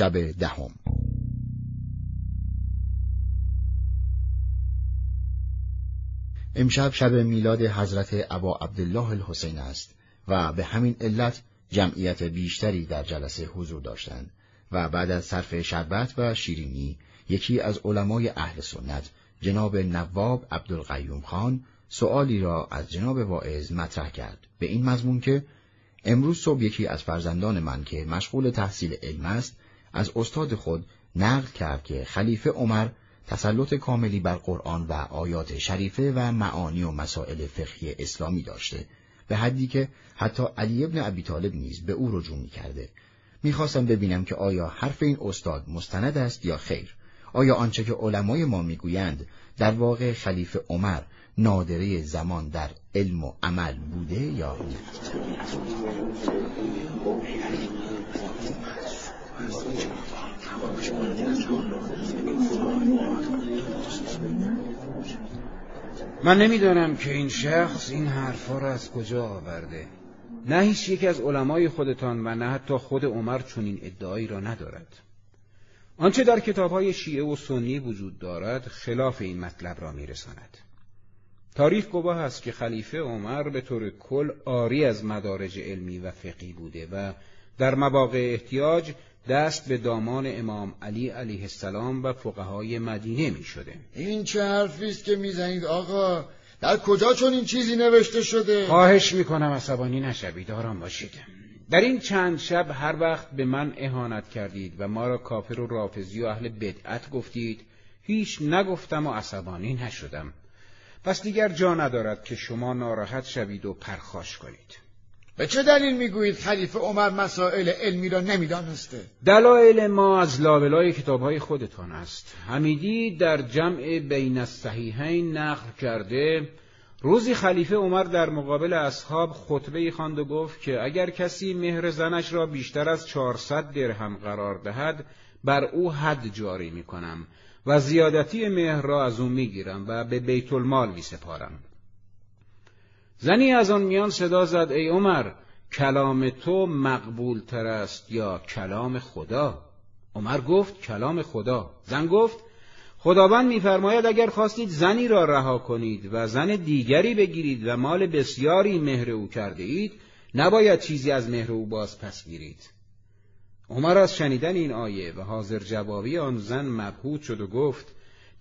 شب دهم. امشب شب میلاد حضرت ابا عبدالله الحسین است و به همین علت جمعیت بیشتری در جلسه حضور داشتند و بعد از صرف شربت و شیرینی یکی از علمای اهل سنت جناب نواب عبدالقیوم خان سؤالی را از جناب واعظ مطرح کرد. به این مضمون که امروز صبح یکی از فرزندان من که مشغول تحصیل علم است از استاد خود نقل کرد که خلیفه عمر تسلط کاملی بر قرآن و آیات شریفه و معانی و مسائل فقهی اسلامی داشته به حدی که حتی علی ابن ابی طالب نیز به او رجوع می کرده. می‌خواستم ببینم که آیا حرف این استاد مستند است یا خیر آیا آنچه که علمای ما می‌گویند در واقع خلیفه عمر نادره زمان در علم و عمل بوده یا نه من نمی‌دانم که این شخص این حرفا را از کجا آورده. نه هیچ یک از علمای خودتان و نه حتی خود عمر چنین ادعایی را ندارد. آنچه در کتابهای شیعه و سنی وجود دارد خلاف این مطلب را میرساند. تاریخ گواه است که خلیفه عمر به طور کل آری از مدارج علمی و فقی بوده و در مواقع احتیاج دست به دامان امام علی علیه السلام و فقهای مدینه می شده. این چه حرفی است که می‌زنید آقا؟ در کجا چون این چیزی نوشته شده؟ خواهش می‌کنم عصبانی نشوید آرام باشید. در این چند شب هر وقت به من اهانت کردید و ما را کافر و رافضی و اهل بدعت گفتید هیچ نگفتم و عصبانی نشدم. پس دیگر جا ندارد که شما ناراحت شوید و پرخاش کنید. به چه دلیل می‌گویید خلیفه عمر مسائل علمی را نمی‌دانسته دلایل ما از لابلای کتابهای خودتان است حمیدی در جمع بین الصحیحین نقل کرده روزی خلیفه عمر در مقابل اصحاب خطبه خواند و گفت که اگر کسی مهر زنش را بیشتر از چهارصد درهم قرار دهد بر او حد جاری می کنم و زیادتی مهر را از او می‌گیرم و به بیت المال می سپارم. زنی از آن میان صدا زد ای عمر کلام تو مقبول تر است یا کلام خدا؟ عمر گفت کلام خدا. زن گفت خداوند میفرماید اگر خواستید زنی را رها کنید و زن دیگری بگیرید و مال بسیاری مهر او کرده اید نباید چیزی از مهر او باز پس گیرید. عمر از شنیدن این آیه و حاضر جوابی آن زن مبهوت شد و گفت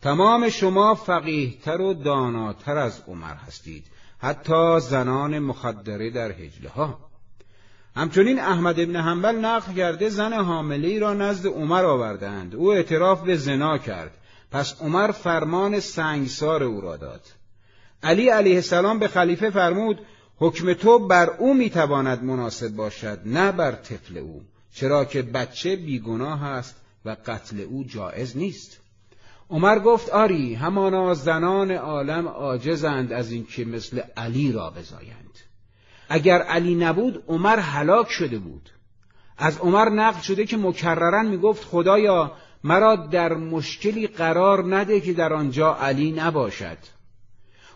تمام شما فقیهتر و داناتر از عمر هستید حتی زنان مخدره در هجله ها همچنین احمد ابن حنبل نقل کرده زن حامله را نزد عمر آوردند. او اعتراف به زنا کرد. پس عمر فرمان سنگسار او را داد. علی علیه السلام به خلیفه فرمود حکم تو بر او می‌تواند مناسب باشد نه بر طفل او چرا که بچه بیگناه است و قتل او جایز نیست. عمر گفت آری همانا زنان عالم عاجزند از اینکه مثل علی را بزایند. اگر علی نبود عمر هلاک شده بود. از عمر نقل شده که مکررن می‌گفت خدایا مرا در مشکلی قرار نده که در آنجا علی نباشد.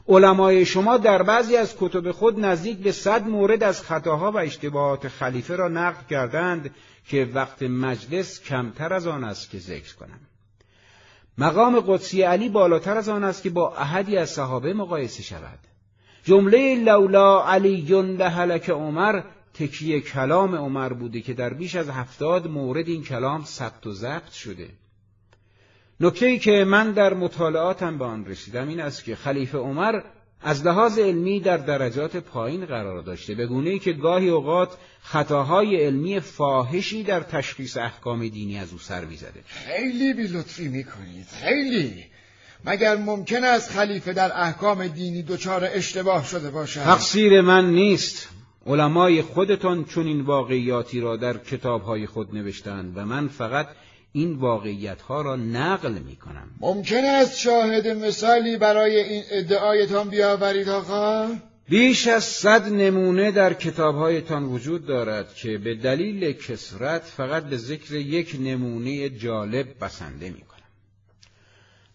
علمای شما در بعضی از کتب خود نزدیک به صد مورد از خطاها و اشتباهات خلیفه را نقل کردند که وقت مجلس کمتر از آن است که ذکر کنم مقام قدسی علی بالاتر از آن است که با احدی از صحابه مقایسه شود. جمله لولا علی لهلک عمر تکیه کلام عمر بوده که در بیش از هفتاد مورد این کلام ثبت و ضبط شده. نکته ای که من در مطالعاتم به آن رسیدم این است که خلیفه عمر از لحاظ علمی در درجات پایین قرار داشته به گونه ای که گاهی اوقات خطاهای علمی فاحشی در تشخیص احکام دینی از او سر می‌زده. خیلی بی لطفی می‌کنید خیلی. مگر ممکن است خلیفه در احکام دینی دچار اشتباه شده باشد؟ تقصیر من نیست. علمای خودتان چون این واقعیاتی را در کتابهای خود نوشتند و من فقط این واقعیت ها را نقل می کنم ممکن است شاهد مثالی برای این ادعایتان بیاورید آقا؟ بیش از صد نمونه در کتابهایتان وجود دارد که به دلیل کسرت فقط به ذکر یک نمونه جالب بسنده می کنم.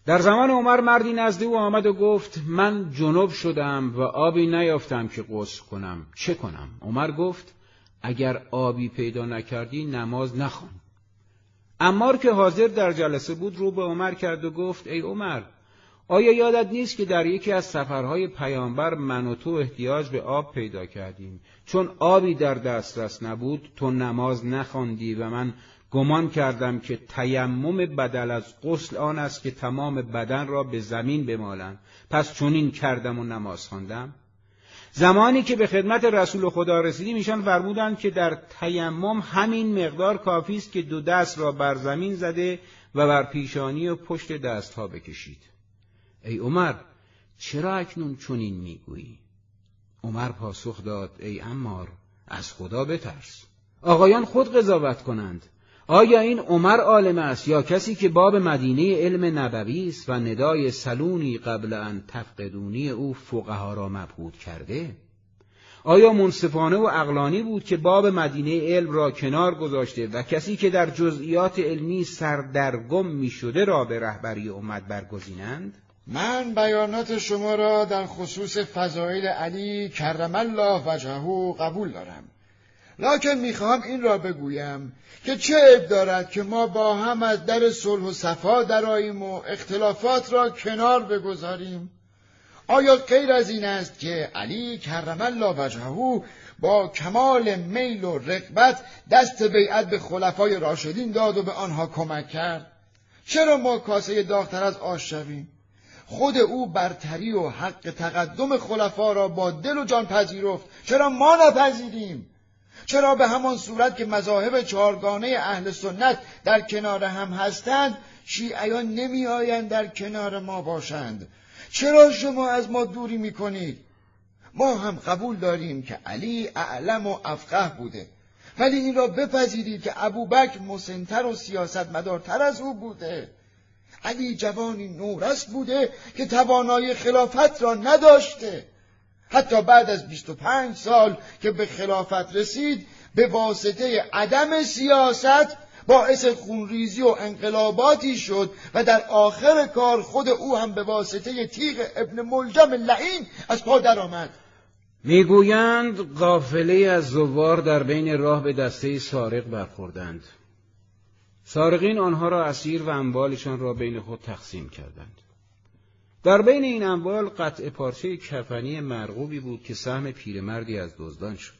در زمان عمر مردی نزد او آمد و گفت من جنوب شدم و آبی نیافتم که غسل کنم چه کنم عمر گفت اگر آبی پیدا نکردی نماز نخوان امار که حاضر در جلسه بود رو به عمر کرد و گفت ای عمر آیا یادت نیست که در یکی از سفرهای پیامبر من و تو احتیاج به آب پیدا کردیم؟ چون آبی در دسترس نبود تو نماز نخواندی و من گمان کردم که تیمم بدل از غسل آن است که تمام بدن را به زمین بمالم پس چنین کردم و نماز خواندم؟ زمانی که به خدمت رسول خدا رسیدیم ایشان فرمودند که در تیمم همین مقدار کافی است که دو دست را بر زمین زده و بر پیشانی و پشت دستها بکشید. ای عمر چرا اکنون چنین می‌گویی؟ عمر پاسخ داد ای امار از خدا بترس. آقایان خود قضاوت کنند. آیا این عمر عالم است یا کسی که باب مدینه علم نبوی است و ندای سلونی قبل ان تفقدونی او فقها را مبهود کرده آیا منصفانه و اقلانی بود که باب مدینه علم را کنار گذاشته و کسی که در جزئیات علمی سردرگم می شده را به رهبری امت برگزینند؟ من بیانات شما را در خصوص فضایل علی کرم الله وجهه قبول دارم لکن می‌خواهم این را بگویم که چه عیب دارد که ما با هم از در صلح و صفا دراییم و اختلافات را کنار بگذاریم؟ آیا غیر از این است که علی کرم الله وجهه با کمال میل و رقبت دست بیعت به خلفای راشدین داد و به آنها کمک کرد؟ چرا ما کاسه داختر از آش شویم؟ خود او برتری و حق تقدم خلفا را با دل و جان پذیرفت. چرا ما نپذیریم؟ چرا به همان صورت که مذاهب چهارگانه اهل سنت در کنار هم هستند شیعیان نمی آیند در کنار ما باشند؟ چرا شما از ما دوری می کنید ما هم قبول داریم که علی اعلم و افقه بوده. ولی این را بپذیرید که ابوبکر مسنتر و سیاست مدارتر از او بوده. علی جوانی نورست بوده که توانای خلافت را نداشته. حتی بعد از 25 سال که به خلافت رسید به واسطه عدم سیاست باعث خونریزی و انقلاباتی شد و در آخر کار خود او هم به واسطه تیغ ابن ملجم لعین از پا درآمد می‌گویند قافله از زوار در بین راه به دسته سارق برخوردند. سارقین آنها را اسیر و اموالشان را بین خود تقسیم کردند. در بین این اموال قطع پارچه کفنی مرغوبی بود که سهم پیرمردی از دزدان شد.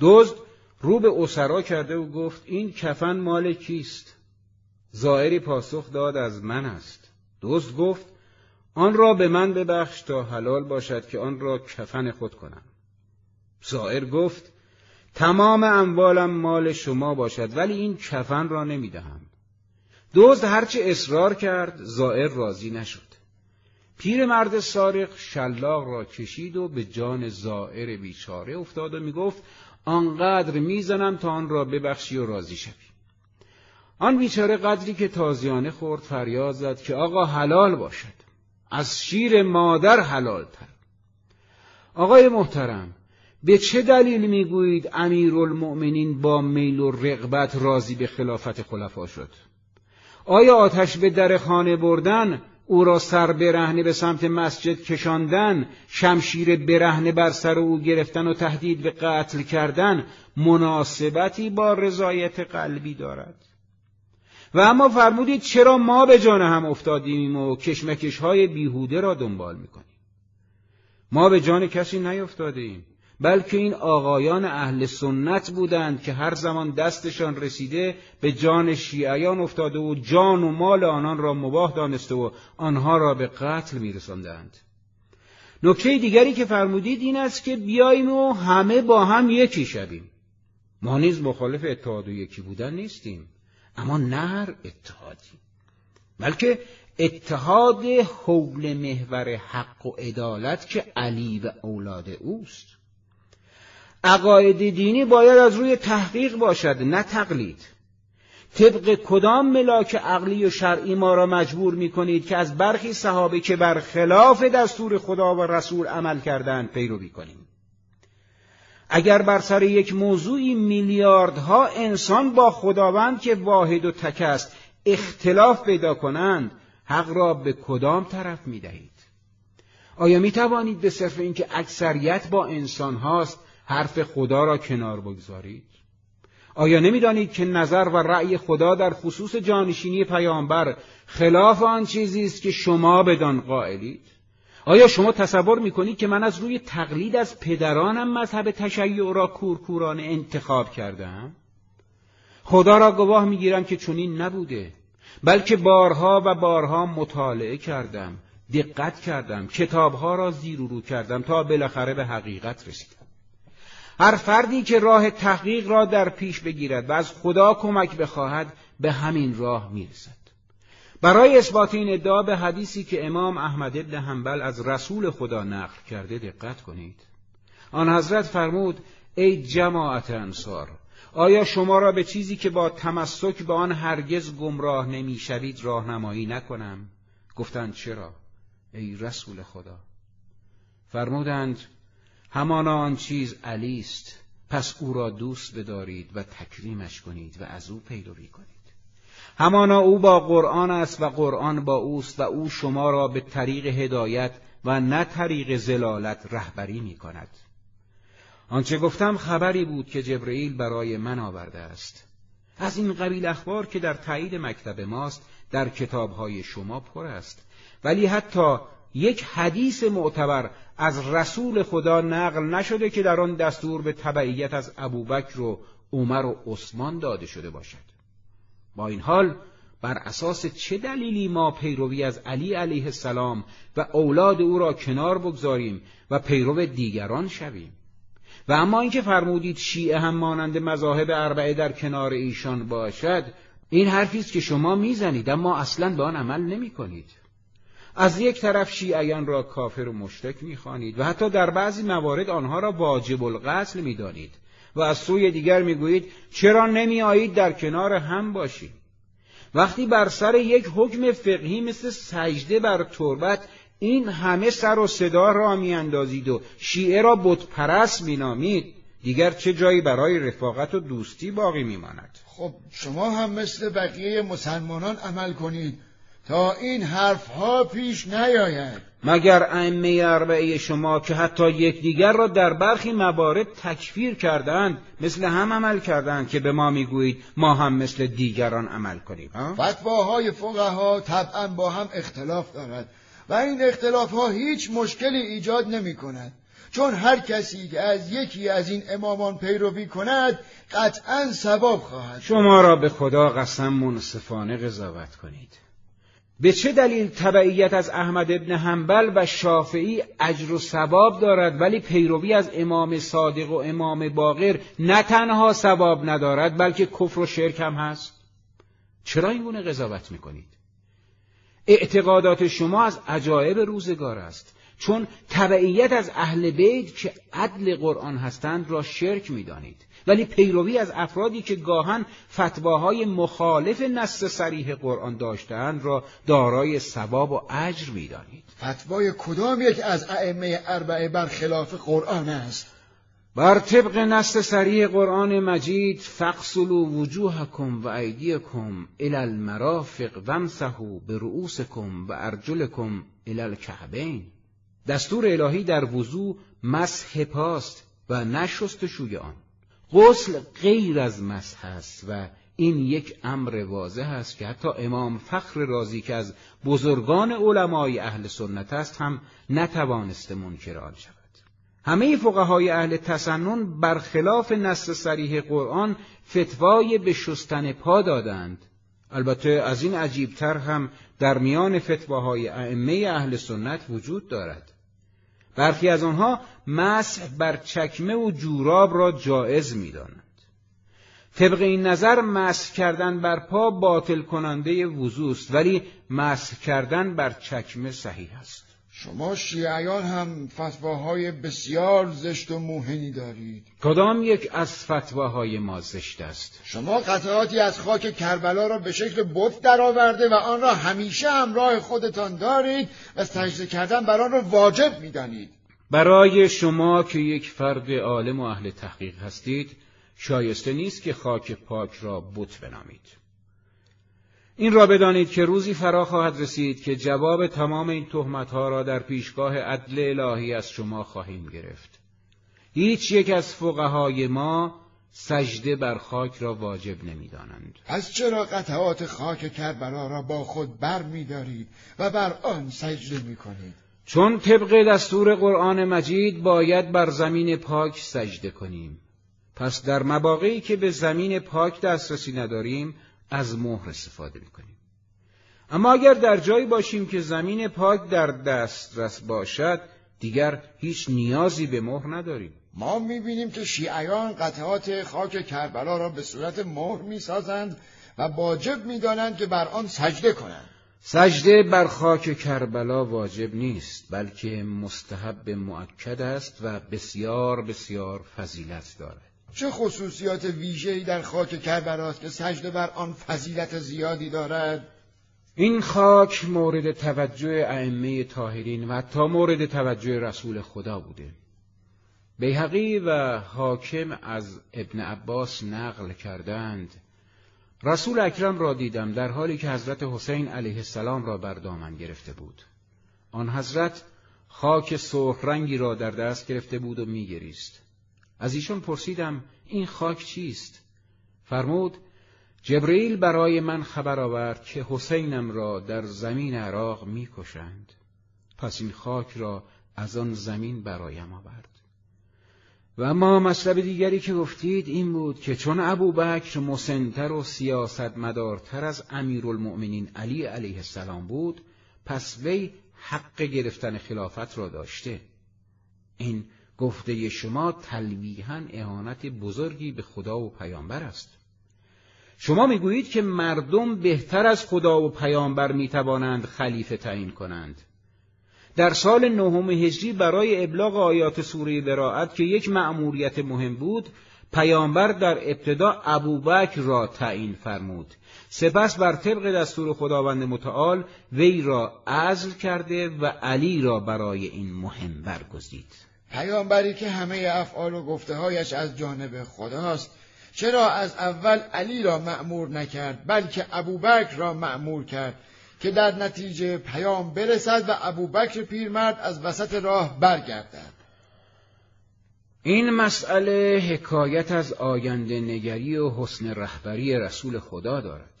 دزد رو به اسرا کرده و گفت این کفن مال کیست؟ زائری پاسخ داد از من است. دزد گفت آن را به من ببخش تا حلال باشد که آن را کفن خود کنم. زائر گفت تمام اموالم مال شما باشد ولی این کفن را نمی‌دهم. دزد هرچه اصرار کرد زائر راضی نشد. پیرمرد سارق شلاق را کشید و به جان زائر بیچاره افتاد و می‌گفت آنقدر می‌زنم تا آن را ببخشی و راضی شوی. آن بیچاره قدری که تازیانه خورد فریاد زد که آقا حلال باشد. از شیر مادر حلال تر آقای محترم به چه دلیل می‌گویید امیرالمؤمنین با میل و رغبت راضی به خلافت خلفا شد؟ آیا آتش به در خانه بردن او را سر برهنه به سمت مسجد کشاندن شمشیر برهنه بر سر او گرفتن و تهدید به قتل کردن مناسبتی با رضایت قلبی دارد. و اما فرمودید چرا ما به جان هم افتادیم و کشمکش های بیهوده را دنبال می‌کنیم؟ ما به جان کسی نیفتادیم بلکه این آقایان اهل سنت بودند که هر زمان دستشان رسیده به جان شیعیان افتاده و جان و مال آنان را مباه دانسته و آنها را به قتل میرساندند. نکته دیگری که فرمودید این است که بیاییم و همه با هم یکی شویم. ما نیز مخالف اتحاد و یکی بودن نیستیم اما نه هر اتحادی بلکه اتحاد حول محور حق و عدالت که علی و اولاد اوست عقاید دینی باید از روی تحقیق باشد نه تقلید طبق کدام ملاک عقلی و شرعی ما را مجبور می کنید که از برخی صحابه که بر خلاف دستور خدا و رسول عمل کردند پیروی کنیم اگر بر سر یک موضوعی میلیاردها انسان با خداوند که واحد و تک است اختلاف پیدا کنند حق را به کدام طرف می دهید؟ آیا می توانید به صرف اینکه اکثریت با انسان هاست حرف خدا را کنار بگذارید. آیا نمی‌دانید که نظر و رأی خدا در خصوص جانشینی پیامبر خلاف آن چیزی است که شما بدان قائلید؟ آیا شما تصور می‌کنید که من از روی تقلید از پدرانم مذهب تشیع را کورکورانه انتخاب کردم خدا را گواه می‌گیرم که چنین نبوده بلکه بارها و بارها مطالعه کردم دقت کردم کتابها را زیر و رو کردم تا بالاخره به حقیقت رسیدم. هر فردی که راه تحقیق را در پیش بگیرد و از خدا کمک بخواهد به همین راه می‌رسد. برای اثبات این ادعا به حدیثی که امام احمد ابن حنبل از رسول خدا نقل کرده دقت کنید. آن حضرت فرمود ای جماعت انصار آیا شما را به چیزی که با تمسک به آن هرگز گمراه نمی‌شوید راهنمایی نکنم؟ گفتند چرا؟ ای رسول خدا. فرمودند همانا آن چیز علی است. پس او را دوست بدارید و تکریمش کنید و از او پیروی کنید. همانا او با قرآن است و قرآن با اوست و او شما را به طریق هدایت و نه طریق زلالت رهبری می کند. آنچه گفتم خبری بود که جبرئیل برای من آورده است. از این قبیل اخبار که در تایید مکتب ماست در کتابهای شما پر است. ولی حتی یک حدیث معتبر از رسول خدا نقل نشده که در آن دستور به تبعیت از ابوبکر و عمر و عثمان داده شده باشد با این حال بر اساس چه دلیلی ما پیروی از علی علیه السلام و اولاد او را کنار بگذاریم و پیرو دیگران شویم و اما اینکه فرمودید شیعه هم مانند مذاهب اربعه در کنار ایشان باشد این حرفی است که شما می‌زنید اما اصلا به آن عمل نمی کنید. از یک طرف شیعیان را کافر و مشرک می‌خوانید و حتی در بعضی موارد آنها را واجب القتل می‌دانید و از سوی دیگر می‌گویید چرا نمی آیید در کنار هم باشید وقتی بر سر یک حکم فقهی مثل سجده بر تربت این همه سر و صدا را میاندازید و شیعه را بت پرست مینامید دیگر چه جایی برای رفاقت و دوستی باقی میماند؟ خب شما هم مثل بقیه مسلمانان عمل کنید. تا این حرفها پیش نیاید. مگر ائمه اربعه شما که حتی یکدیگر را در برخی موارد تکفیر کردند مثل هم عمل کردند که به ما می‌گویید ما هم مثل دیگران عمل کنیم فتواهای فقها طبعا با هم اختلاف دارد و این اختلاف ها هیچ مشکلی ایجاد نمی کند چون هر کسی که از یکی از این امامان پیروی کند قطعا ثواب خواهد شما را به خدا قسم منصفانه قضاوت کنید. به چه دلیل تبعیت از احمد ابن حنبل و شافعی اجر و ثواب دارد ولی پیروی از امام صادق و امام باقر نه تنها ثواب ندارد بلکه کفر و شرک هم هست؟ چرا این گونه قضاوت می‌کنید؟ اعتقادات شما از عجایب روزگار است چون تبعیت از اهل بیت که عدل قرآن هستند را شرک می‌دانید. ولی پیروی از افرادی که گاهن فتواهای مخالف نص سریح قرآن داشتند را دارای ثواب و اجر می‌دانید. فتوای کدام یک از ائمه اربعه بر خلاف قرآن است؟ بر طبق نص سریح قرآن مجید فقصلوا وجوهکم و ایدیکم الى المرافق وامسحوا برؤوسکم و ارجلکم الى الکعبین. دستور الهی در وضوع مسح پاست و نشست شوی آن. غسل غیر از مسح است و این یک امر واضح است که حتی امام فخر رازی که از بزرگان علمای اهل سنت است هم نتوانسته منکر آن شود. همه فقهای اهل تسنن برخلاف نص صریح قرآن فتوای به شستن پا دادند. البته از این عجیبتر هم در میان فتواهای ائمه اهل سنت وجود دارد. برخی از آنها مسح بر چکمه و جوراب را جایز می‌دانند. طبق این نظر مسح کردن بر پا باطل کننده وضوست ولی مسح کردن بر چکمه صحیح است. شما شیعیان هم فتواهای بسیار زشت و موهنی دارید. کدام یک از فتواهای ما زشت است؟ شما قطعاتی از خاک کربلا را به شکل بت درآورده و آن را همیشه همراه خودتان دارید و سجده کردن بر آن را واجب می‌دانید. برای شما که یک فرد عالم و اهل تحقیق هستید شایسته نیست که خاک پاک را بت بنامید. این را بدانید که روزی فرا خواهد رسید که جواب تمام این تهمتها را در پیشگاه عدل الهی از شما خواهیم گرفت. هیچ یک از فقهای ما سجده بر خاک را واجب نمی‌دانند. پس چرا قطعات خاک کربلا را با خود بر می و بر آن سجده می کنید؟ چون طبق دستور قرآن مجید باید بر زمین پاک سجده کنیم. پس در مواقعی که به زمین پاک دسترسی نداریم از مهر استفاده می کنیم. اما اگر در جایی باشیم که زمین پاک در دسترس باشد دیگر هیچ نیازی به مهر نداریم. ما می‌بینیم که شیعیان قطعات خاک کربلا را به صورت مهر می‌سازند و واجب می‌دانند که بر آن سجده کنند. سجده بر خاک کربلا واجب نیست بلکه مستحب معکد است و بسیار بسیار فضیلت دارد. چه خصوصیات ویژه‌ای در خاک کربلا است که سجده بر آن فضیلت زیادی دارد؟ این خاک مورد توجه ائمه طاهرین و حتی مورد توجه رسول خدا بوده. بیهقی و حاکم از ابن عباس نقل کردند. رسول اکرم را دیدم در حالی که حضرت حسین علیه السلام را بر دامن گرفته بود. آن حضرت خاک سرخ رنگی را در دست گرفته بود و میگریست. از ایشان پرسیدم این خاک چیست؟ فرمود جبریل برای من خبر آورد که حسینم را در زمین عراق می‌کشند. پس این خاک را از آن زمین برایم آورد. و اما مطلب دیگری که گفتید این بود که چون ابوبکر مسنتر و سیاست مدارتر از امیرالمؤمنین علی علیه السلام بود پس وی حق گرفتن خلافت را داشته. این گفته شما تلویحا اهانت بزرگی به خدا و پیامبر است. شما می‌گویید که مردم بهتر از خدا و پیامبر می‌توانند خلیفه تعیین کنند. در سال نهم هجری برای ابلاغ آیات سوره براعت که یک مأموریت مهم بود پیامبر در ابتدا ابوبکر را تعیین فرمود. سپس بر طبق دستور خداوند متعال وی را عزل کرده و علی را برای این مهم برگزید. پیامبری که همه افعال و گفته هایش از جانب خداست. چرا از اول علی را معمور نکرد بلکه ابوبکر را معمور کرد که در نتیجه پیام برسد و ابوبکر پیرمرد از وسط راه برگردد؟ این مسئله حکایت از آینده نگری و حسن رهبری رسول خدا دارد.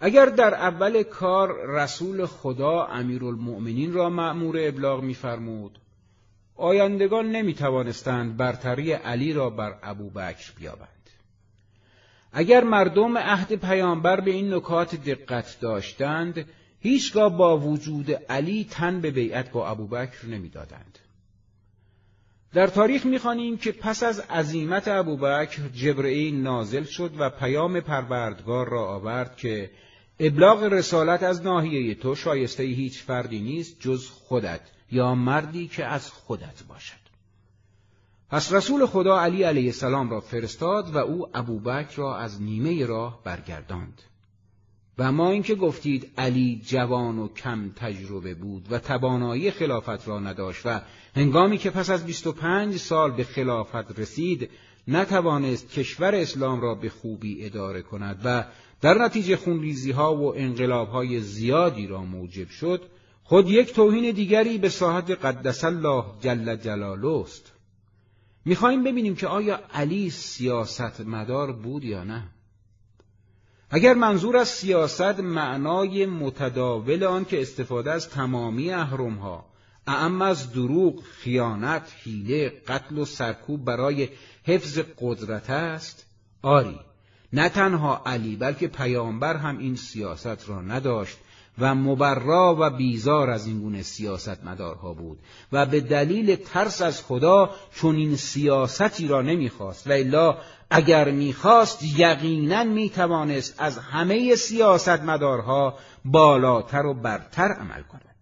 اگر در اول کار رسول خدا امیرالمؤمنین را مأمور ابلاغ می‌فرمود آیندگان نمی توانستند برتری علی را بر ابوبکر بیابند. اگر مردم عهد پیامبر به این نکات دقت داشتند هیچگاه با وجود علی تن به بیعت با ابوبکر نمی‌دادند. در تاریخ می‌خوانیم که پس از عظیمت ابوبکر جبرئیل نازل شد و پیام پروردگار را آورد که ابلاغ رسالت از ناحیه تو شایسته هیچ فردی نیست جز خودت. یا مردی که از خودت باشد. پس رسول خدا علی علیه السلام را فرستاد و او ابوبکر را از نیمه راه برگرداند. و ما اینکه گفتید علی جوان و کم تجربه بود و توانایی خلافت را نداشت و هنگامی که پس از 25 سال به خلافت رسید نتوانست کشور اسلام را به خوبی اداره کند و در نتیجه خونریزی ها و انقلاب های زیادی را موجب شد خود یک توهین دیگری به ساحت قدس الله جل جلاله است می‌خواهیم ببینیم که آیا علی سیاست مدار بود یا نه. اگر منظور از سیاست معنای متداول آن که استفاده از تمامی اهرم ها اعم از دروغ، خیانت، حیله، قتل و سرکوب برای حفظ قدرت است آری نه تنها علی بلکه پیامبر هم این سیاست را نداشت و مبرا و بیزار از این گونه سیاست مدارها بود و به دلیل ترس از خدا چون این سیاستی را نمی‌خواست. و الا اگر می‌خواست یقینا می‌توانست از همه سیاست مدارها بالاتر و برتر عمل کند.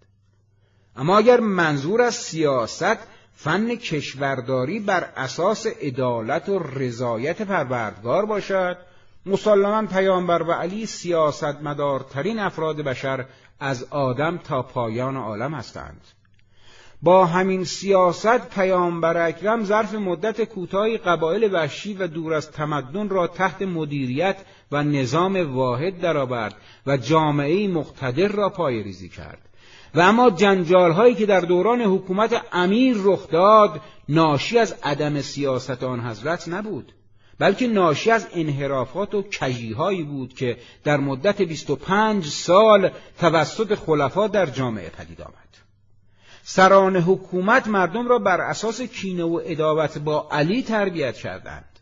اما اگر منظور از سیاست فن کشورداری بر اساس عدالت و رضایت پروردگار باشد مسلما پیامبر و علی سیاستمدارترین افراد بشر از آدم تا پایان عالم هستند. با همین سیاست پیامبر اکرم ظرف مدت کوتاهی قبایل وحشی و دور از تمدن را تحت مدیریت و نظام واحد درآورد و جامعه مقتدر را پایریزی کرد. و اما جنجال هایی که در دوران حکومت امیر رخ داد ناشی از عدم سیاست آن حضرت نبود. بلکه ناشی از انحرافات و کجیهایی بود که در مدت 25 سال توسط خلفا در جامعه پدید آمد. سران حکومت مردم را بر اساس کینه و اداوت با علی تربیت کردند.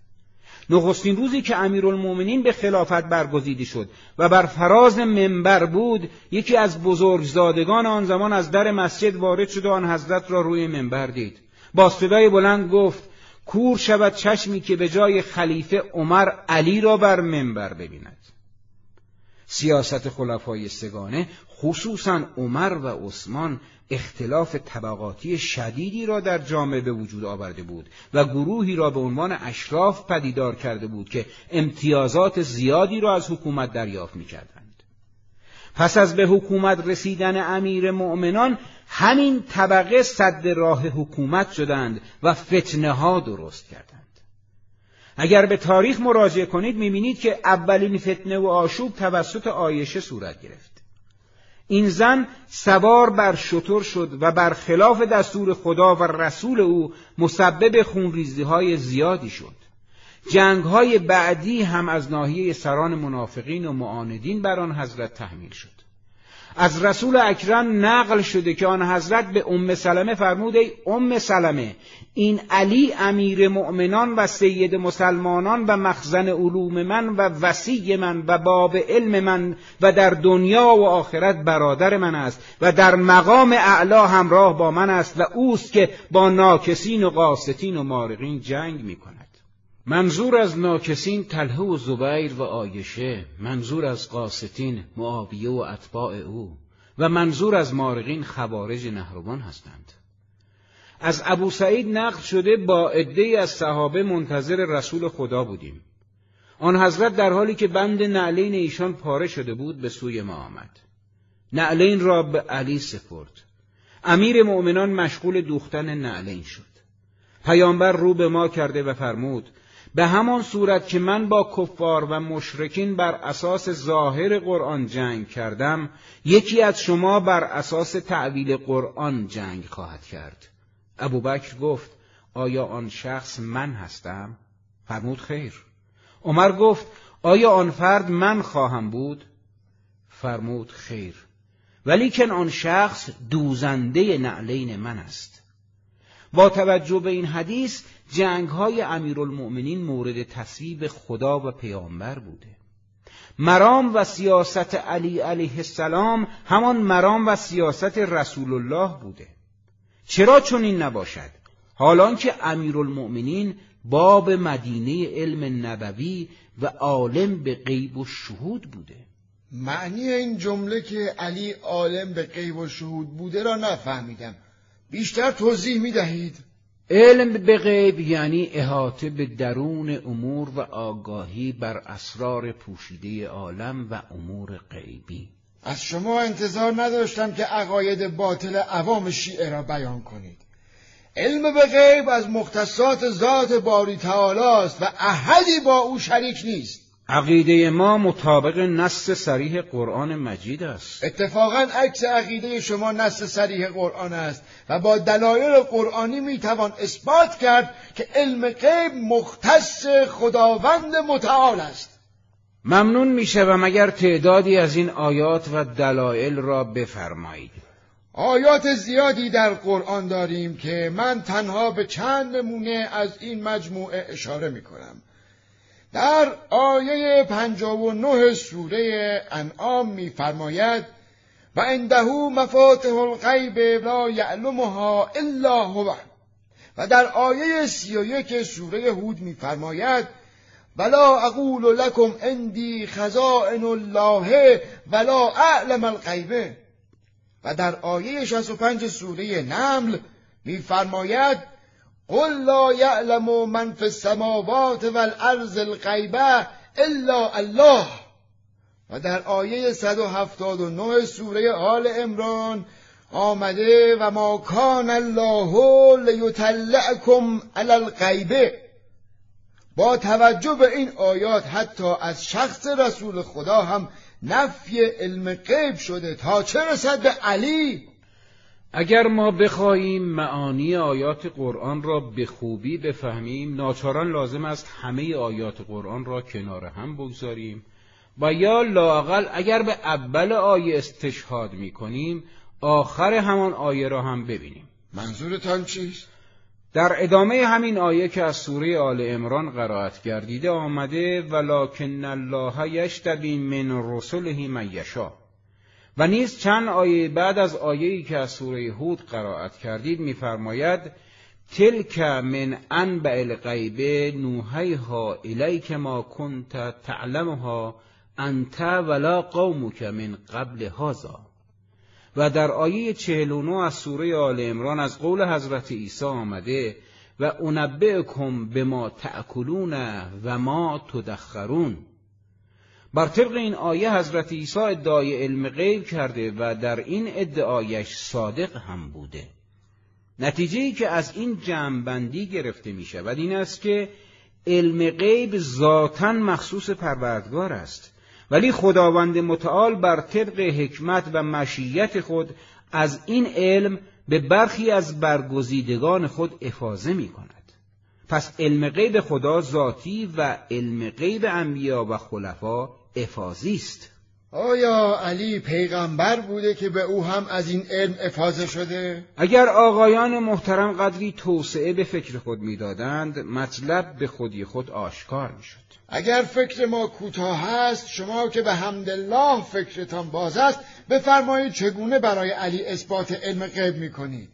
نخستین روزی که امیرالمؤمنین به خلافت برگزیده شد و بر فراز منبر بود یکی از بزرگزادگان آن زمان از در مسجد وارد شد و آن حضرت را روی منبر دید با صدای بلند گفت کور شود چشمی که به جای خلیفه عمر علی را بر منبر ببیند سیاست خلفای سگانه خصوصا عمر و عثمان اختلاف طبقاتی شدیدی را در جامعه به وجود آورده بود و گروهی را به عنوان اشراف پدیدار کرده بود که امتیازات زیادی را از حکومت دریافت می کردند. پس از به حکومت رسیدن امیر مؤمنان همین طبقه صد راه حکومت شدند و فتنه ها درست کردند. اگر به تاریخ مراجعه کنید می‌بینید که اولین فتنه و آشوب توسط آیشه صورت گرفت. این زن سوار بر شتر شد و بر خلاف دستور خدا و رسول او مسبب خونریزی های زیادی شد. جنگ های بعدی هم از ناحیه سران منافقین و معاندین بر آن حضرت تحمیل شد. از رسول اکرم نقل شده که آن حضرت به ام سلمه فرمود ای ام سلمه این علی امیر مؤمنان و سید مسلمانان و مخزن علوم من و وسیع من و باب علم من و در دنیا و آخرت برادر من است و در مقام اعلا همراه با من است و اوست که با ناکسین و قاستین و مارقین جنگ می کند. منظور از ناکسین تله و زبیر و آیشه منظور از قاستین معاویه و اتباع او و منظور از مارقین خوارج نهروان هستند. از ابو سعید نقل شده با عده از صحابه منتظر رسول خدا بودیم. آن حضرت در حالی که بند نعلین ایشان پاره شده بود به سوی ما آمد. نعلین را به علی سپرد. امیر مؤمنان مشغول دوختن نعلین شد. پیامبر رو به ما کرده و فرمود به همان صورت که من با کفار و مشرکین بر اساس ظاهر قرآن جنگ کردم یکی از شما بر اساس تعویل قرآن جنگ خواهد کرد. ابوبکر گفت آیا آن شخص من هستم؟ فرمود خیر. عمر گفت آیا آن فرد من خواهم بود؟ فرمود خیر. ولیکن آن شخص دوزنده نعلین من است. با توجه به این حدیث جنگ های امیرالمؤمنین مورد تصویب خدا و پیامبر بوده. مرام و سیاست علی علیه السلام همان مرام و سیاست رسول الله بوده. چرا چون این نباشد؟ حالان که امیرالمؤمنین باب مدینه علم نبوی و عالم به غیب و شهود بوده. معنی این جمله که علی عالم به غیب و شهود بوده را نفهمیدم. بیشتر توضیح می دهید علم به غیب یعنی احاطه به درون امور و آگاهی بر اسرار پوشیده عالم و امور غیبی. از شما انتظار نداشتم که عقاید باطل عوام شیعه را بیان کنید. علم به غیب از مختصات ذات باری تعالی است و احدی با او شریک نیست. عقیده ما مطابق نص سریح قرآن مجید است. اتفاقا عکس عقیده شما نص سریح قرآن است و با دلایل قرآنی می‌توان اثبات کرد که علم غیب مختص خداوند متعال است. ممنون می‌شوم اگر تعدادی از این آیات و دلایل را بفرمایید. آیات زیادی در قرآن داریم که من تنها به چند نمونه از این مجموعه اشاره می کنم. در آیه پنجاب و نه سوره انعام میفرماید و اندهو مفاتح الغیب لا یعلمها الا هو. و در آیه سی و یک سوره هود میفرماید ولا اقول لكم اندی خزائن الله ولا اعلم الغیبه و در آیه 65 سوره نمل میفرماید قل لا یعلم من فی السماوات والارض الغیبه الا الله. و در آیه 179 سوره آل امران آمده و ما کان الله لیطلعکم علی الغیبه با توجه به این آیات حتی از شخص رسول خدا هم نفی علم غیب شده تا چه رسد به علی؟ اگر ما بخواهیم معانی آیات قرآن را به خوبی بفهمیم ناچاران لازم است همه آیات قرآن را کنار هم بگذاریم و یا لاقل اگر به اول آیه استشهاد می کنیم آخر همان آیه را هم ببینیم منظورتان چیست؟ در ادامه همین آیه که از سوره آل امران قرائت گردیده آمده ولکن الله یشتبی من رسله من یشا و نیز چند آیه بعد از آیه‌ای که از سوره هود قرائت کردید می‌فرماید تلک من انبع الغیب نوحیها الیک ما کنت تعلمها انت ولا قومک من قبل هذا. و در آیه 49 از سوره آل امران از قول حضرت عیسی آمده و انبئکم به ما تأکلون و ما تدخرون. بر طبق این آیه حضرت عیسی ادعای علم غیب کرده و در این ادعایش صادق هم بوده نتیجه ای که از این جمعبندی گرفته می شود این است که علم غیب ذاتا مخصوص پروردگار است ولی خداوند متعال بر طبق حکمت و مشیت خود از این علم به برخی از برگزیدگان خود افاظه می کند. پس علم غیب خدا ذاتی و علم غیب انبیا و خلفا افاظی است. آیا علی پیغمبر بوده که به او هم از این علم افاظه شده؟ اگر آقایان محترم قدری توسعه به فکر خود می‌دادند مطلب به خودی خود آشکار می‌شد. اگر فکر ما کوتاه است شما که به حمدالله فکرتان باز است بفرمایید چگونه برای علی اثبات علم غیب می‌کنید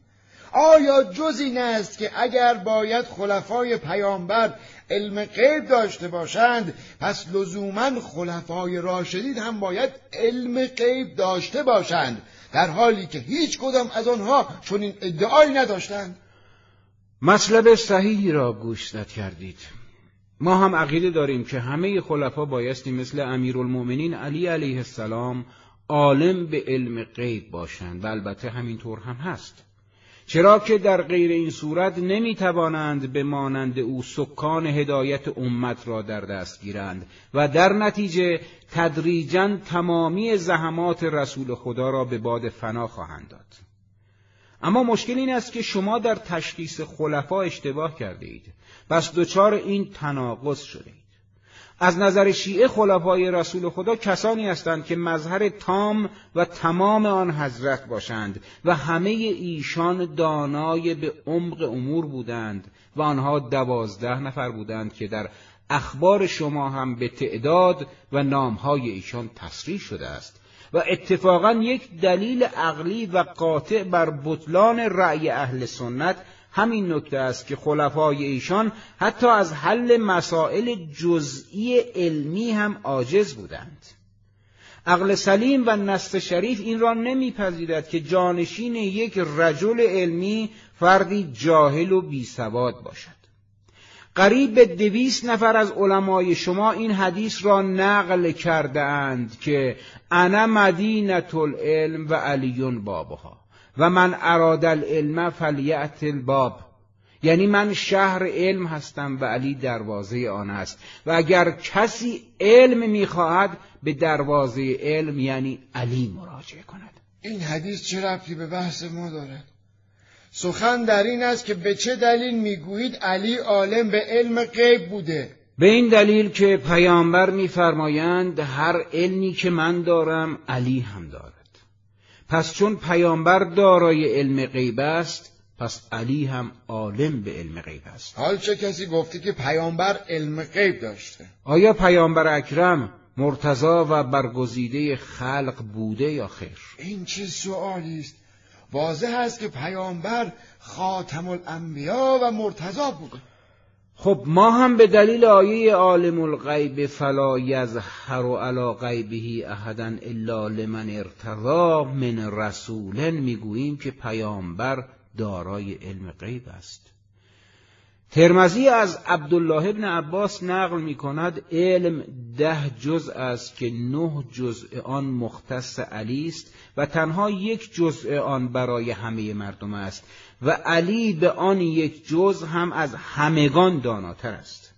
آیا جز این است که اگر باید خلفای پیامبر علم غیب داشته باشند پس لزوما خلفای راشدین هم باید علم غیب داشته باشند در حالی که هیچ کدام از آنها چنین ادعایی نداشتند؟ مطلب صحیحی را گوش کردید ما هم عقیده داریم که همه خلفا بایستی مثل امیرالمؤمنین علی علیه السلام عالم به علم غیب باشند و البته همینطور هم هست. چرا که در غیر این صورت نمی توانند به مانند او سکان هدایت امت را در دست گیرند و در نتیجه تدریجا تمامی زحمات رسول خدا را به باد فنا خواهند داد. اما مشکل این است که شما در تشخیص خلفا اشتباه کرده اید پس دچار این تناقض شده از نظر شیعه خلفای رسول خدا کسانی هستند که مظهر تام و تمام آن حضرت باشند و همه ایشان دانای به عمق امور بودند و آنها دوازده نفر بودند که در اخبار شما هم به تعداد و نامهای ایشان تصریح شده است. و اتفاقا یک دلیل عقلی و قاطع بر بطلان رأی اهل سنت همین نکته است که خلفای ایشان حتی از حل مسائل جزئی علمی هم عاجز بودند. عقل سلیم و نست شریف این را نمیپذیرد که جانشین یک رجل علمی فردی جاهل و بیسواد باشد. قریب به دویست نفر از علمای شما این حدیث را نقل کرده اند که انا مدینت العلم و علیون بابها. و من اراد العلم فلیعت الباب. یعنی من شهر علم هستم و علی دروازه آن است. و اگر کسی علم می‌خواهد به دروازه علم یعنی علی مراجعه کند. این حدیث چه ربطی به بحث ما دارد؟ سخن در این است که به چه دلیل می‌گویید علی عالم به علم غیب بوده؟ به این دلیل که پیامبر میفرمایند هر علمی که من دارم علی هم دارد. پس چون پیامبر دارای علم غیب است پس علی هم عالم به علم غیب است. حال چه کسی گفته که پیامبر علم غیب داشته؟ آیا پیامبر اکرم مرتضا و برگزیده خلق بوده یا خیر؟ این چه سوالی است؟ واضح است که پیامبر خاتم الانبیا و مرتضا بوده. خب ما هم به دلیل آیه عالم الغیب فلا یظهر علی غیبه احدا الا لمن ارتضا من رسول می‌گوییم که پیامبر دارای علم غیب است. ترمزی از عبدالله ابن عباس نقل می کند علم ده جز است که نه جزء آن مختص علی است و تنها یک جزء آن برای همه مردم است و علی به آن یک جز هم از همگان داناتر است.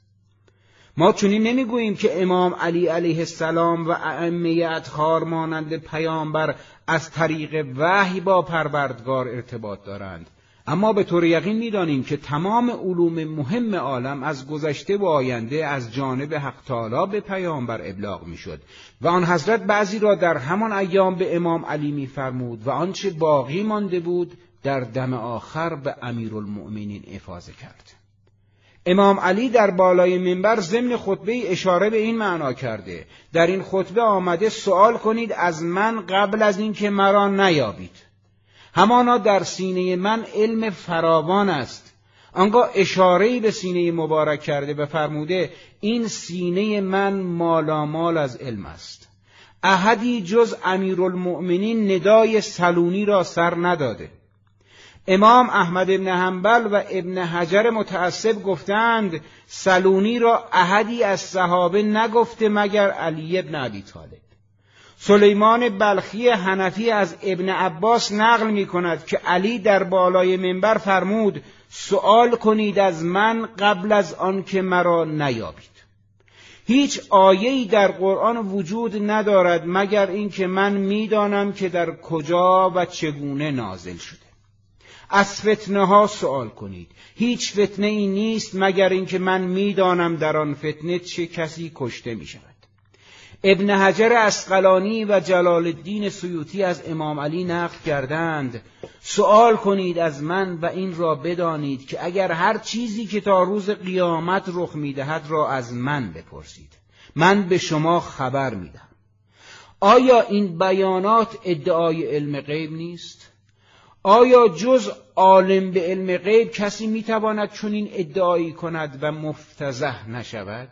ما چنین نمی‌گوییم که امام علی علیه السلام و ائمه اطهار مانند پیامبر از طریق وحی با پروردگار ارتباط دارند. اما به طور یقین می‌دانیم که تمام علوم مهم عالم از گذشته و آینده از جانب حق تعالی به پیامبر ابلاغ می‌شد و آن حضرت بعضی را در همان ایام به امام علی میفرمود و آنچه باقی مانده بود در دم آخر به امیرالمؤمنین افاضه کرد. امام علی در بالای منبر ضمن خطبه اشاره به این معنا کرده در این خطبه آمده سوال کنید از من قبل از اینکه مرا نیابید. همانا در سینه من علم فراوان است. آنگاه اشارهی به سینه مبارک کرده و فرموده این سینه من مالامال از علم است. احدی جز امیرالمؤمنین ندای سلونی را سر نداده. امام احمد ابن حنبل و ابن حجر متعصب گفتند سلونی را احدی از صحابه نگفته مگر علی ابن ابی طالب. سلیمان بلخی حنفی از ابن عباس نقل می کند که علی در بالای منبر فرمود سؤال کنید از من قبل از آن که مرا نیابید. هیچ آیه‌ای در قرآن وجود ندارد مگر اینکه من می‌دانم که در کجا و چگونه نازل شده. از فتنه ها سوال کنید. هیچ فتنه ای نیست مگر اینکه من می‌دانم در آن فتنه چه کسی کشته می شود ابن حجر اسقلانی و جلال الدین سیوطی از امام علی نقل کردند. سوال کنید از من و این را بدانید که اگر هر چیزی که تا روز قیامت رخ می‌دهد را از من بپرسید. من به شما خبر میدم آیا این بیانات ادعای علم غیب نیست؟ آیا جز عالم به علم غیب کسی می‌تواند چنین ادعایی کند و مفتزه نشود؟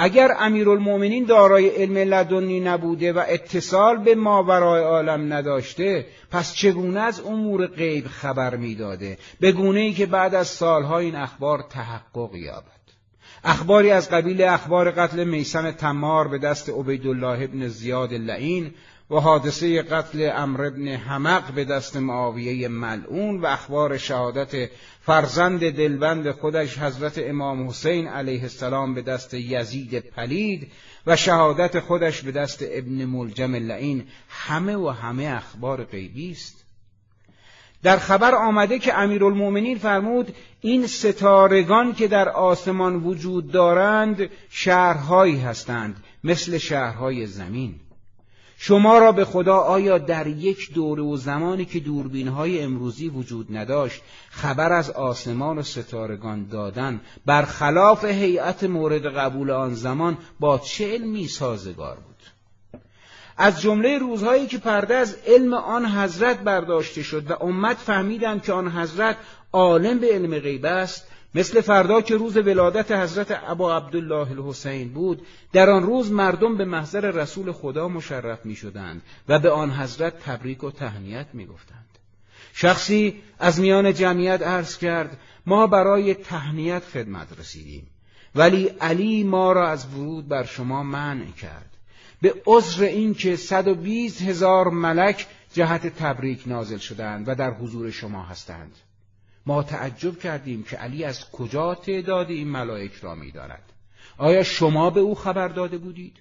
اگر امیرالمؤمنین دارای علم لدنی نبوده و اتصال به ماورای عالم نداشته پس چگونه از امور غیب خبر می‌داده؟ به گونه ای که بعد از سالها این اخبار تحقق یابد. اخباری از قبیل اخبار قتل میسم تمار به دست عبیدالله ابن زیاد لعین و حادثه قتل امر ابن حمق به دست معاویه ملعون و اخبار شهادت فرزند دلبند خودش حضرت امام حسین علیه السلام به دست یزید پلید و شهادت خودش به دست ابن ملجم لعین. همه و همه اخبار غیبی است. در خبر آمده که امیرالمؤمنین فرمود این ستارگان که در آسمان وجود دارند شهرهایی هستند مثل شهرهای زمین. شما را به خدا آیا در یک دوره و زمانی که دوربین های امروزی وجود نداشت خبر از آسمان و ستارگان دادن برخلاف هیئت مورد قبول آن زمان با چه علمی سازگار بود؟ از جمله روزهایی که پرده از علم آن حضرت برداشته شد و امت فهمیدند که آن حضرت عالم به علم غیب است مثل فردا که روز ولادت حضرت ابا عبدالله الحسین بود در آن روز مردم به محضر رسول خدا مشرف می شدند و به آن حضرت تبریک و تهنیت می گفتند. شخصی از میان جمعیت عرض کرد ما برای تهنیت خدمت رسیدیم ولی علی ما را از ورود بر شما منع کرد به عذر اینکه 120 هزار ملک جهت تبریک نازل شدند و در حضور شما هستند ما تعجب کردیم که علی از کجا تعداد این ملائک را می‌داند. آیا شما به او خبر داده بودید؟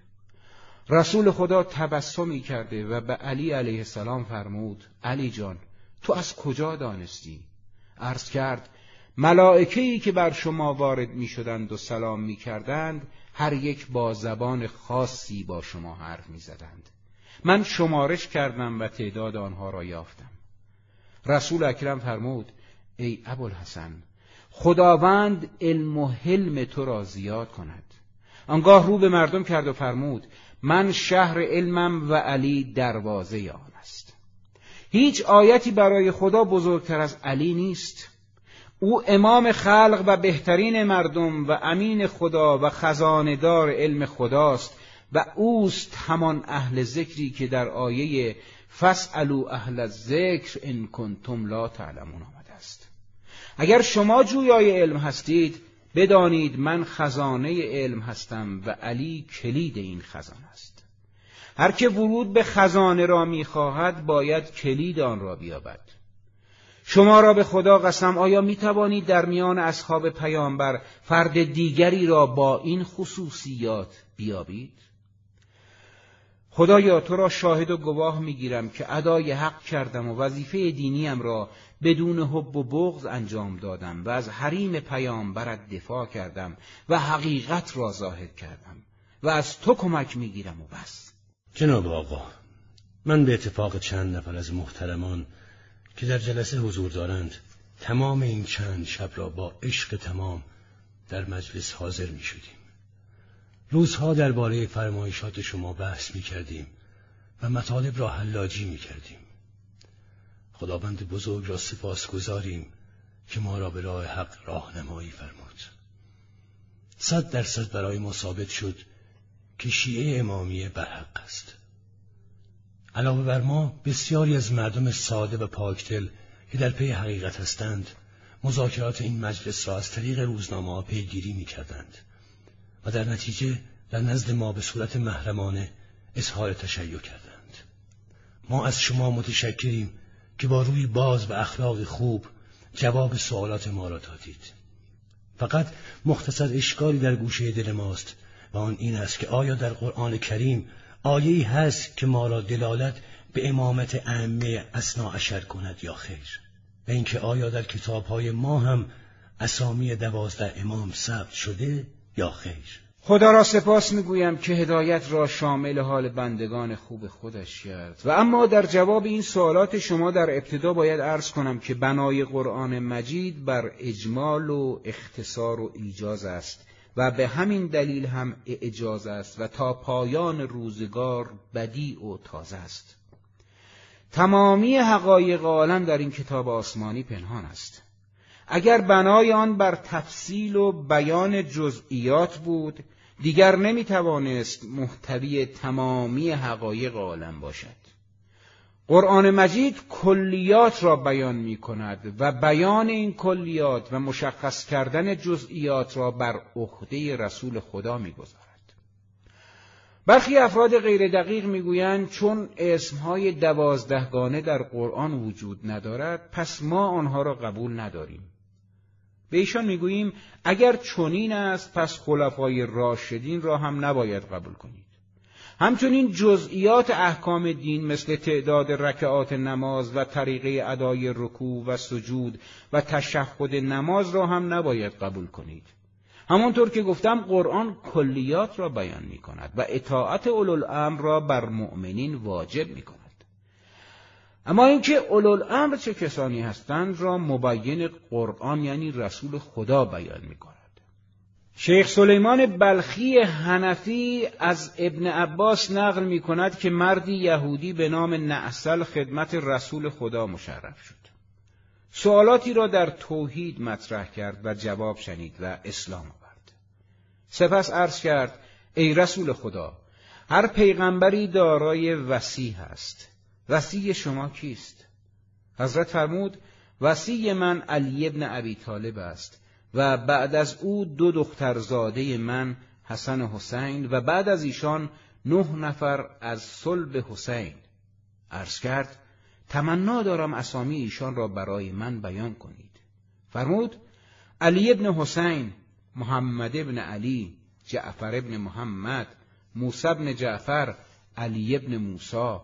رسول خدا تبسمی کرده و به علی علیه السلام فرمود علی جان تو از کجا دانستی؟ عرض کرد ملائکه‌ای که بر شما وارد می شدند و سلام می کردند هر یک با زبان خاصی با شما حرف می زدند. من شمارش کردم و تعداد آنها را یافتم. رسول اکرم فرمود ای ابوالحسن خداوند علم و حلم تو را زیاد کند. آنگاه رو به مردم کرد و فرمود من شهر علمم و علی دروازه آن است. هیچ آیتی برای خدا بزرگتر از علی نیست. او امام خلق و بهترین مردم و امین خدا و خزاندار علم خداست و اوست همان اهل ذکری که در آیه فسالو اهل الذکر ان کنتم لا تعلمون. اگر شما جویای علم هستید بدانید من خزانه علم هستم و علی کلید این خزانه است هر که ورود به خزانه را می‌خواهد باید کلید آن را بیابد شما را به خدا قسم آیا می توانید در میان اصحاب پیامبر فرد دیگری را با این خصوصیات بیابید؟ خدایا تو را شاهد و گواه می‌گیرم که ادای حق کردم و وظیفه دینیم را بدون حب و بغض انجام دادم و از حریم پیامبرت دفاع کردم و حقیقت را ظاهر کردم و از تو کمک می‌گیرم و بس جناب آقا من به اتفاق چند نفر از محترمان که در جلسه حضور دارند تمام این چند شب را با عشق تمام در مجلس حاضر می شدیم. روزها درباره فرمایشات شما بحث می کردیم و مطالب را حلاجی می کردیم. خداوند بزرگ را سپاس گذاریم که ما را به راه حق راهنمایی فرمود. صد درصد برای ما ثابت شد که شیعه امامیه برحق است. علاوه بر ما بسیاری از مردم ساده و پاکدل که در پی حقیقت هستند مذاکرات این مجلس را از طریق روزنامه پیگیری می کردند و در نتیجه در نزد ما به صورت محرمانه اظهار تشیع کردند ما از شما متشکریم که با روی باز و اخلاق خوب جواب سوالات ما را دادید. فقط مختصر اشکالی در گوشه دل ماست و آن این است که آیا در قرآن کریم آیه‌ای هست که ما را دلالت به امامت ائمه اسنا اشر کند یا خیر؟ و اینکه آیا در کتابهای ما هم اسامی دوازده امام ثبت شده یا خیر؟ خدا را سپاس می‌گویم که هدایت را شامل حال بندگان خوب خودش کرد. و اما در جواب این سوالات شما در ابتدا باید عرض کنم که بنای قرآن مجید بر اجمال و اختصار و ایجاز است و به همین دلیل هم اعجاز است و تا پایان روزگار بدی و تازه است. تمامی حقایق عالم در این کتاب آسمانی پنهان است. اگر بنای آن بر تفصیل و بیان جزئیات بود دیگر نمی توانست محتوی تمامی حقایق عالم باشد قرآن مجید کلیات را بیان می کند و بیان این کلیات و مشخص کردن جزئیات را بر عهده رسول خدا می گذارد. برخی افراد غیر دقیق می‌گویند چون اسمهای دوازدهگانه در قرآن وجود ندارد پس ما آنها را قبول نداریم. به ایشان می‌گوییم اگر چنین است پس خلفای راشدین را هم نباید قبول کنید. همچنین جزئیات احکام دین مثل تعداد رکعات نماز و طریقه ادای رکوع و سجود و تشهد نماز را هم نباید قبول کنید. همانطور که گفتم قرآن کلیات را بیان می کند و اطاعت اولوالامر را بر مؤمنین واجب می کند. اما اینکه اولوالامر چه کسانی هستند را مبین قرآن یعنی رسول خدا بیان می کند. شیخ سلیمان بلخی هنفی از ابن عباس نقل می کند که مردی یهودی به نام نعسل خدمت رسول خدا مشرف شد. سوالاتی را در توحید مطرح کرد و جواب شنید و اسلام آورد. سپس عرض کرد ای رسول خدا هر پیغمبری دارای وسیع است. وسیع شما کیست؟ حضرت فرمود وسیع من علی ابن ابی طالب است. و بعد از او دو دخترزاده من حسن و حسین و بعد از ایشان نه نفر از صلب حسین عرض کرد تمنا دارم اسامی ایشان را برای من بیان کنید فرمود علی ابن حسین محمد ابن علی جعفر ابن محمد موسی ابن جعفر علی ابن موسی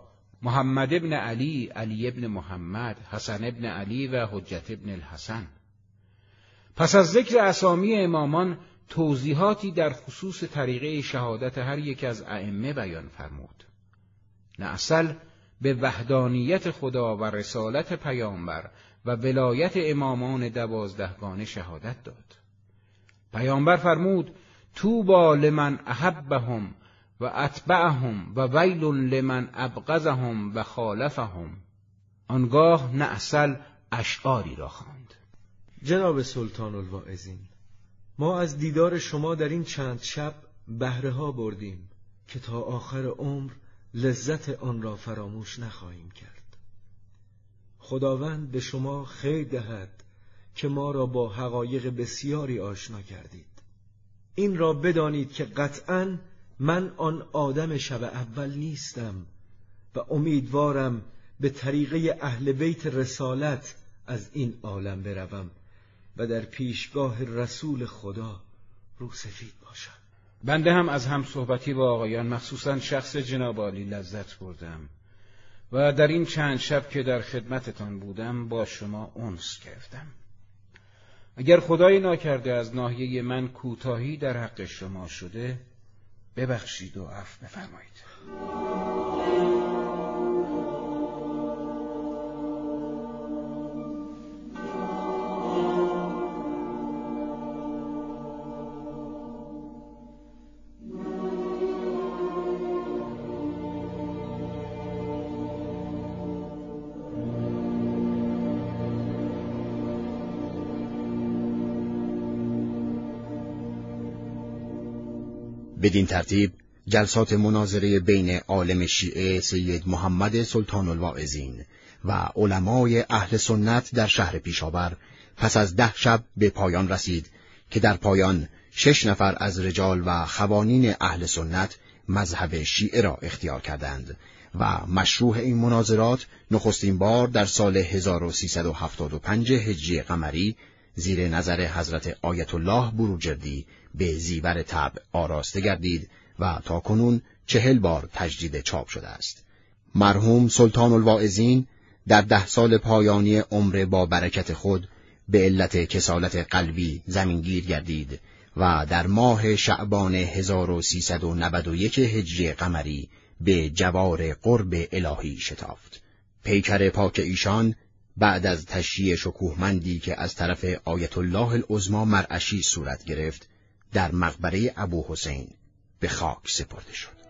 محمد ابن علی علی ابن محمد حسن ابن علی و حجت ابن الحسن پس از ذکر اسامی امامان توضیحاتی در خصوص طریقه شهادت هر یک از ائمه بیان فرمود. اصل به وحدانیت خدا و رسالت پیامبر و ولایت امامان دوازدهگانه شهادت داد. پیامبر فرمود توبا لمن احبهم و اتبعهم و ویل لمن ابغضهم و خالفهم. آنگاه نعسل اشعاری را خواند. جناب سلطان الواعظین ما از دیدار شما در این چند شب بهره ها بردیم که تا آخر عمر لذت آن را فراموش نخواهیم کرد. خداوند به شما خیر دهد که ما را با حقایق بسیاری آشنا کردید. این را بدانید که قطعا من آن آدم شب اول نیستم و امیدوارم به طریقه اهل بیت رسالت از این عالم بروم و در پیشگاه رسول خدا روسفید باشم. بنده هم از هم صحبتی با آقایان مخصوصا شخص جناب عالی لذت بردم و در این چند شب که در خدمتتان بودم با شما اونس گرفتم. اگر خدای ناکرده از ناحیه من کوتاهی در حق شما شده ببخشید و عفو بفرمایید. بدین ترتیب جلسات مناظره بین عالم شیعه سید محمد سلطان الواعظین و علمای اهل سنت در شهر پیشاور پس از ده شب به پایان رسید که در پایان شش نفر از رجال و خوانین اهل سنت مذهب شیعه را اختیار کردند و مشروع این مناظرات نخستین بار در سال 1375 هجری قمری زیر نظر حضرت آیت الله بروجردی به زیور تب آراسته گردید و تا کنون چهل بار تجدید چاپ شده است. مرحوم سلطان الواعظین در ده سال پایانی عمر با برکت خود به علت کسالت قلبی زمینگیر گردید و در ماه شعبان 1391 هجری قمری به جوار قرب الهی شتافت. پیکر پاک ایشان بعد از تشییع شکوهمندی که از طرف آیت الله العظما مرعشی صورت گرفت در مقبره ابو حسین به خاک سپرده شد.